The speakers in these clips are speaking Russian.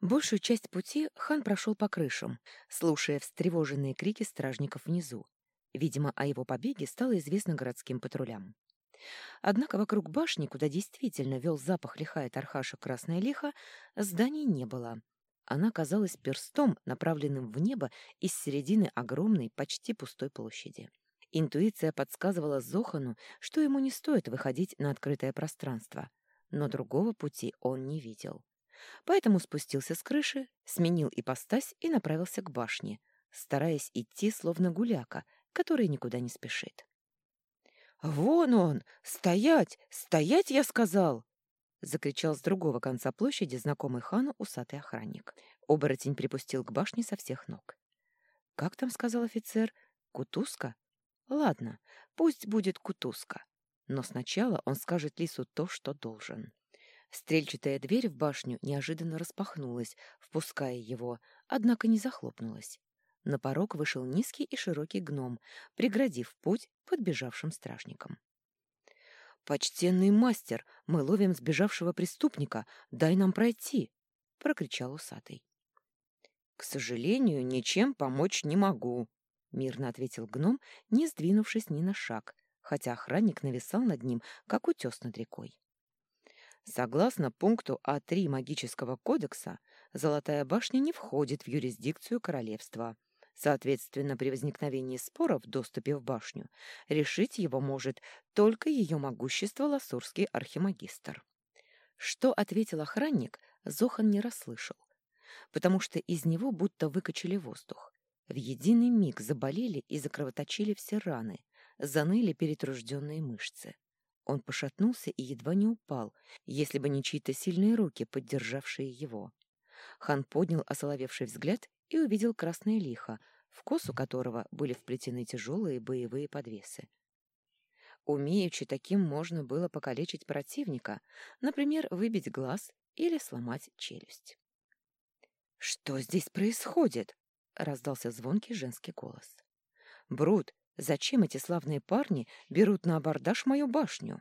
Большую часть пути хан прошел по крышам, слушая встревоженные крики стражников внизу. Видимо, о его побеге стало известно городским патрулям. Однако вокруг башни, куда действительно вел запах лихая Тархаша Красная Лиха, зданий не было. Она казалась перстом, направленным в небо из середины огромной, почти пустой площади. Интуиция подсказывала Зохану, что ему не стоит выходить на открытое пространство, но другого пути он не видел. Поэтому спустился с крыши, сменил ипостась и направился к башне, стараясь идти словно гуляка, который никуда не спешит. «Вон он! Стоять! Стоять, я сказал!» — закричал с другого конца площади знакомый хану усатый охранник. Оборотень припустил к башне со всех ног. «Как там?» — сказал офицер. «Кутузка? Ладно, пусть будет кутузка. Но сначала он скажет лису то, что должен». Стрельчатая дверь в башню неожиданно распахнулась, впуская его, однако не захлопнулась. На порог вышел низкий и широкий гном, преградив путь подбежавшим стражникам. «Почтенный мастер, мы ловим сбежавшего преступника, дай нам пройти!» — прокричал усатый. «К сожалению, ничем помочь не могу», — мирно ответил гном, не сдвинувшись ни на шаг, хотя охранник нависал над ним, как утес над рекой. Согласно пункту А3 магического кодекса, Золотая башня не входит в юрисдикцию королевства. Соответственно, при возникновении спора в доступе в башню решить его может только ее могущество ласурский архимагистр. Что ответил охранник, Зохан не расслышал, потому что из него будто выкачали воздух. В единый миг заболели и закровоточили все раны, заныли перетружденные мышцы. Он пошатнулся и едва не упал, если бы не чьи-то сильные руки, поддержавшие его. Хан поднял осоловевший взгляд и увидел красное лихо, в косу которого были вплетены тяжелые боевые подвесы. Умеючи таким можно было покалечить противника, например, выбить глаз или сломать челюсть. «Что здесь происходит?» — раздался звонкий женский голос. «Брут, зачем эти славные парни берут на абордаж мою башню?»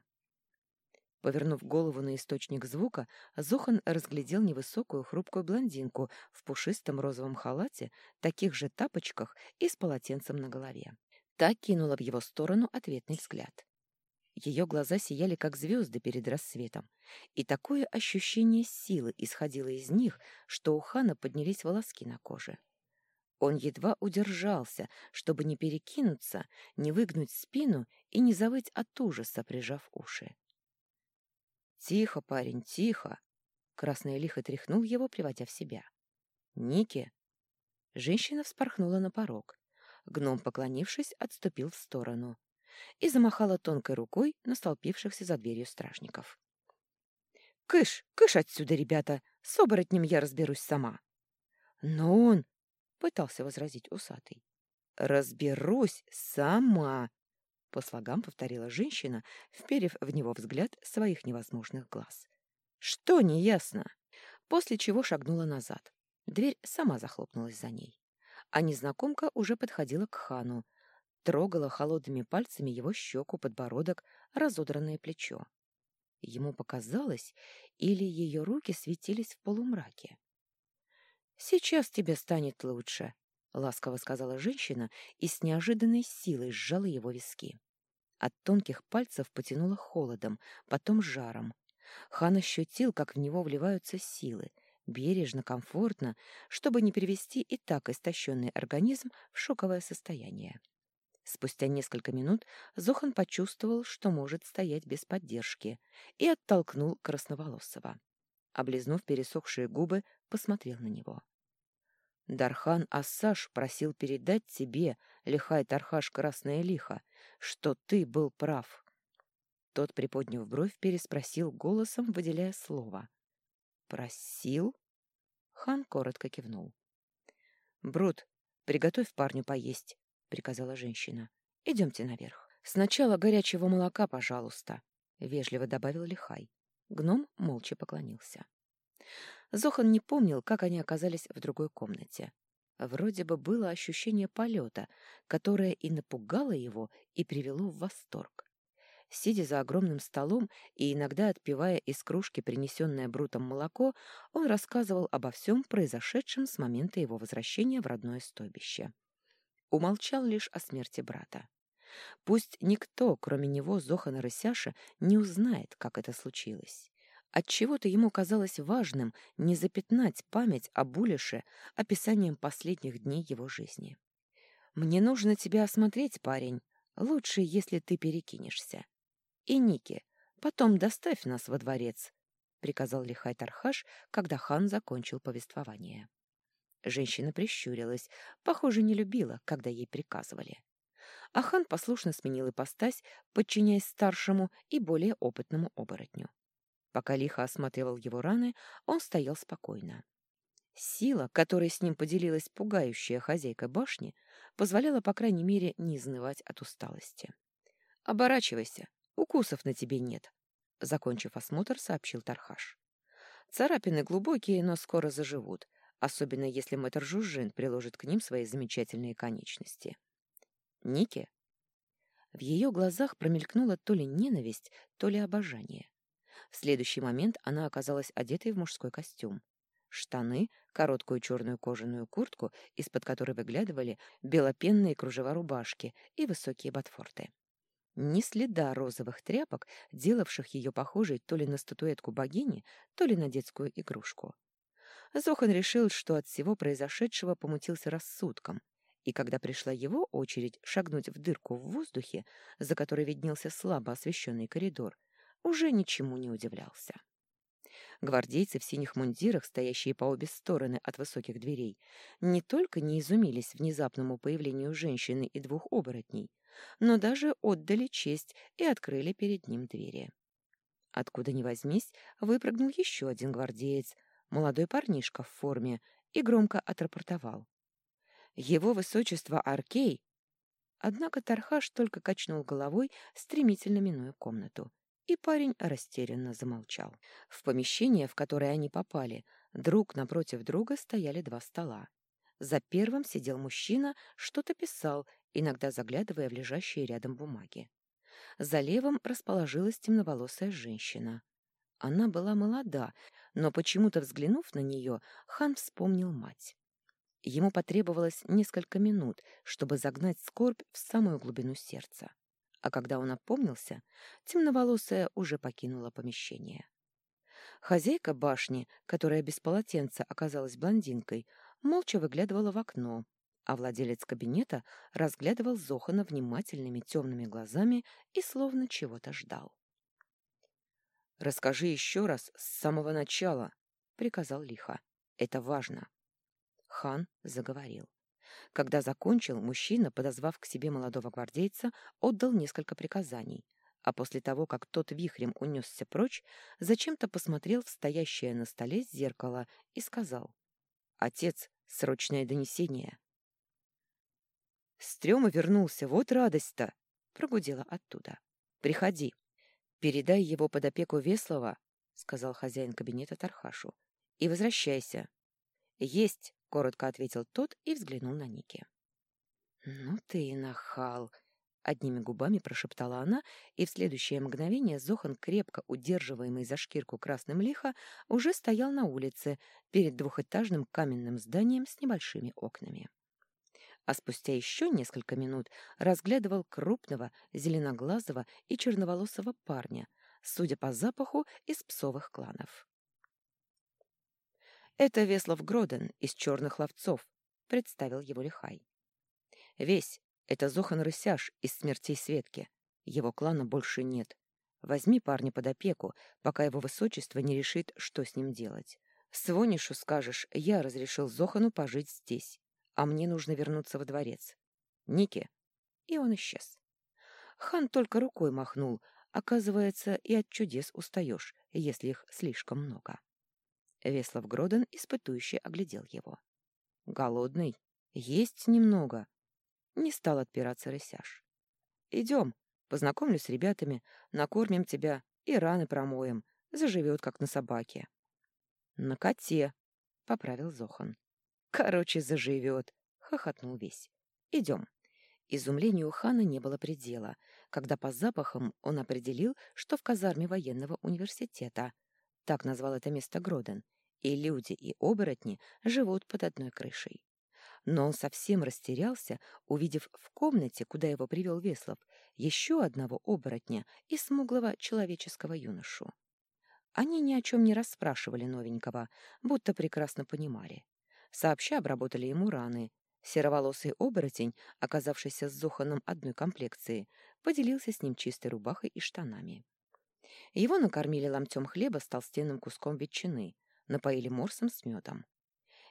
Повернув голову на источник звука, Зохан разглядел невысокую хрупкую блондинку в пушистом розовом халате, таких же тапочках и с полотенцем на голове. Та кинула в его сторону ответный взгляд. Ее глаза сияли, как звезды перед рассветом, и такое ощущение силы исходило из них, что у хана поднялись волоски на коже. Он едва удержался, чтобы не перекинуться, не выгнуть спину и не завыть от ужаса, прижав уши. «Тихо, парень, тихо!» Красное лихо тряхнул его, приводя в себя. «Ники!» Женщина вспорхнула на порог. Гном, поклонившись, отступил в сторону и замахала тонкой рукой на столпившихся за дверью стражников. «Кыш! Кыш отсюда, ребята! С оборотнем я разберусь сама!» «Но он...» — пытался возразить усатый. «Разберусь сама!» По слогам повторила женщина, вперев в него взгляд своих невозможных глаз. «Что неясно?» После чего шагнула назад. Дверь сама захлопнулась за ней. А незнакомка уже подходила к хану, трогала холодными пальцами его щеку, подбородок, разодранное плечо. Ему показалось, или ее руки светились в полумраке. «Сейчас тебе станет лучше», — ласково сказала женщина и с неожиданной силой сжала его виски. От тонких пальцев потянуло холодом, потом жаром. Хан ощутил, как в него вливаются силы, бережно, комфортно, чтобы не перевести и так истощенный организм в шоковое состояние. Спустя несколько минут Зохан почувствовал, что может стоять без поддержки, и оттолкнул Красноволосого. Облизнув пересохшие губы, посмотрел на него. Дархан Ассаш просил передать тебе, лихай Тархаш Красное Лихо, что ты был прав. Тот, приподняв бровь, переспросил голосом, выделяя слово. «Просил?» Хан коротко кивнул. «Брут, приготовь парню поесть», — приказала женщина. «Идемте наверх. Сначала горячего молока, пожалуйста», — вежливо добавил Лихай. Гном молча поклонился. Зохан не помнил, как они оказались в другой комнате. Вроде бы было ощущение полета, которое и напугало его, и привело в восторг. Сидя за огромным столом и иногда отпивая из кружки принесенное Брутом молоко, он рассказывал обо всем произошедшем с момента его возвращения в родное стойбище. Умолчал лишь о смерти брата. Пусть никто, кроме него, Зохана Рысяша, не узнает, как это случилось. Отчего-то ему казалось важным не запятнать память о Булише описанием последних дней его жизни. «Мне нужно тебя осмотреть, парень. Лучше, если ты перекинешься. И, Ники, потом доставь нас во дворец», — приказал Лихай Тархаш, когда хан закончил повествование. Женщина прищурилась, похоже, не любила, когда ей приказывали. А хан послушно сменил ипостась, подчиняясь старшему и более опытному оборотню. Пока лихо осматривал его раны, он стоял спокойно. Сила, которой с ним поделилась пугающая хозяйка башни, позволяла, по крайней мере, не изнывать от усталости. «Оборачивайся, укусов на тебе нет», — закончив осмотр, сообщил Тархаш. «Царапины глубокие, но скоро заживут, особенно если мэтр Жужжин приложит к ним свои замечательные конечности». «Ники?» В ее глазах промелькнула то ли ненависть, то ли обожание. В следующий момент она оказалась одетой в мужской костюм. Штаны, короткую черную кожаную куртку, из-под которой выглядывали белопенные кружева рубашки и высокие ботфорты. Ни следа розовых тряпок, делавших ее похожей то ли на статуэтку богини, то ли на детскую игрушку. Зохан решил, что от всего произошедшего помутился рассудком, и когда пришла его очередь шагнуть в дырку в воздухе, за которой виднелся слабо освещенный коридор, уже ничему не удивлялся. Гвардейцы в синих мундирах, стоящие по обе стороны от высоких дверей, не только не изумились внезапному появлению женщины и двух оборотней, но даже отдали честь и открыли перед ним двери. Откуда ни возьмись, выпрыгнул еще один гвардеец, молодой парнишка в форме, и громко отрапортовал. «Его высочество Аркей!» Однако Тархаш только качнул головой, стремительно минуя комнату, и парень растерянно замолчал. В помещение, в которое они попали, друг напротив друга стояли два стола. За первым сидел мужчина, что-то писал, иногда заглядывая в лежащие рядом бумаги. За левым расположилась темноволосая женщина. Она была молода, но почему-то, взглянув на нее, хан вспомнил мать. Ему потребовалось несколько минут, чтобы загнать скорбь в самую глубину сердца а когда он опомнился, темноволосая уже покинула помещение. Хозяйка башни, которая без полотенца оказалась блондинкой, молча выглядывала в окно, а владелец кабинета разглядывал Зохана внимательными темными глазами и словно чего-то ждал. «Расскажи еще раз с самого начала», — приказал лихо. «Это важно». Хан заговорил. Когда закончил, мужчина, подозвав к себе молодого гвардейца, отдал несколько приказаний, а после того, как тот вихрем унесся прочь, зачем-то посмотрел в стоящее на столе зеркало и сказал «Отец, срочное донесение». «Стрёма вернулся, вот радость-то!» — прогудела оттуда. «Приходи. Передай его под опеку Веслова», — сказал хозяин кабинета Тархашу, — «и возвращайся». «Есть!» — коротко ответил тот и взглянул на Ники. «Ну ты и нахал!» — одними губами прошептала она, и в следующее мгновение Зохан, крепко удерживаемый за шкирку красным лиха, уже стоял на улице перед двухэтажным каменным зданием с небольшими окнами. А спустя еще несколько минут разглядывал крупного, зеленоглазого и черноволосого парня, судя по запаху, из псовых кланов. «Это Веслов Гроден из черных ловцов», — представил его Лихай. «Весь — это Зохан Рысяш из смертей Светки. Его клана больше нет. Возьми парня под опеку, пока его высочество не решит, что с ним делать. Свонишу скажешь, я разрешил Зохану пожить здесь, а мне нужно вернуться во дворец. Ники!» И он исчез. Хан только рукой махнул. Оказывается, и от чудес устаешь, если их слишком много. Веслов Гроден испытующе оглядел его. «Голодный? Есть немного». Не стал отпираться рысяж. «Идем, познакомлюсь с ребятами, накормим тебя и раны промоем. Заживет, как на собаке». «На коте», — поправил Зохан. «Короче, заживет», — хохотнул весь. «Идем». Изумлению хана не было предела, когда по запахам он определил, что в казарме военного университета, так назвал это место Гроден, и люди, и оборотни живут под одной крышей. Но он совсем растерялся, увидев в комнате, куда его привел Веслов, еще одного оборотня и смуглого человеческого юношу. Они ни о чем не расспрашивали новенького, будто прекрасно понимали. Сообща обработали ему раны. Сероволосый оборотень, оказавшийся с Зоханом одной комплекции, поделился с ним чистой рубахой и штанами. Его накормили ломтем хлеба с толстенным куском ветчины, напоили морсом с медом.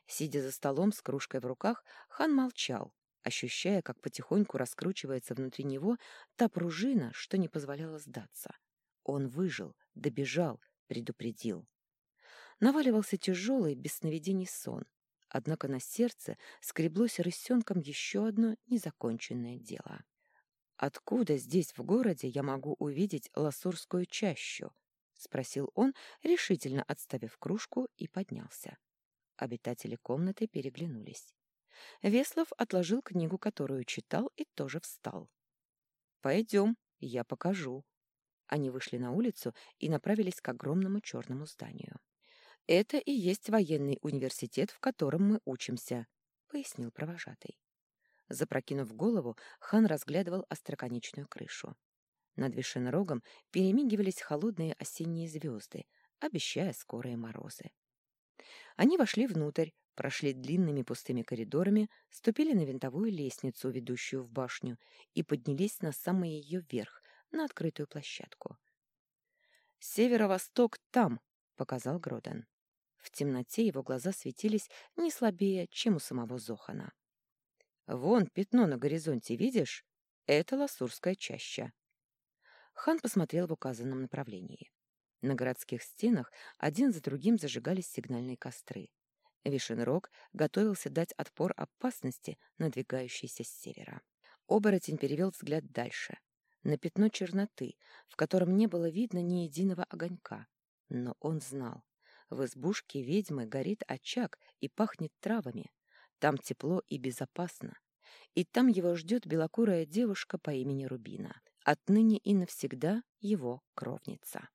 Сидя за столом с кружкой в руках, хан молчал, ощущая, как потихоньку раскручивается внутри него та пружина, что не позволяла сдаться. Он выжил, добежал, предупредил. Наваливался тяжелый, без сновидений сон, однако на сердце скреблось рысенком еще одно незаконченное дело. «Откуда здесь, в городе, я могу увидеть ласурскую чащу?» — спросил он, решительно отставив кружку, и поднялся. Обитатели комнаты переглянулись. Веслов отложил книгу, которую читал, и тоже встал. «Пойдем, я покажу». Они вышли на улицу и направились к огромному черному зданию. «Это и есть военный университет, в котором мы учимся», — пояснил провожатый. Запрокинув голову, хан разглядывал остроконечную крышу. Над Вишенрогом перемигивались холодные осенние звезды, обещая скорые морозы. Они вошли внутрь, прошли длинными пустыми коридорами, ступили на винтовую лестницу, ведущую в башню, и поднялись на самый ее верх, на открытую площадку. «Северо-восток там!» — показал Гроден. В темноте его глаза светились не слабее, чем у самого Зохана. «Вон пятно на горизонте, видишь? Это Ласурская чаща». Хан посмотрел в указанном направлении. На городских стенах один за другим зажигались сигнальные костры. Вишенрог готовился дать отпор опасности, надвигающейся с севера. Оборотень перевел взгляд дальше, на пятно черноты, в котором не было видно ни единого огонька. Но он знал, в избушке ведьмы горит очаг и пахнет травами. Там тепло и безопасно. И там его ждет белокурая девушка по имени Рубина. Отныне и навсегда его кровница.